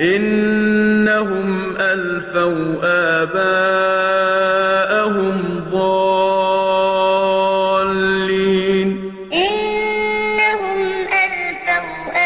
إنهم ألفوا آباءهم ضالين. إنهم ألفوا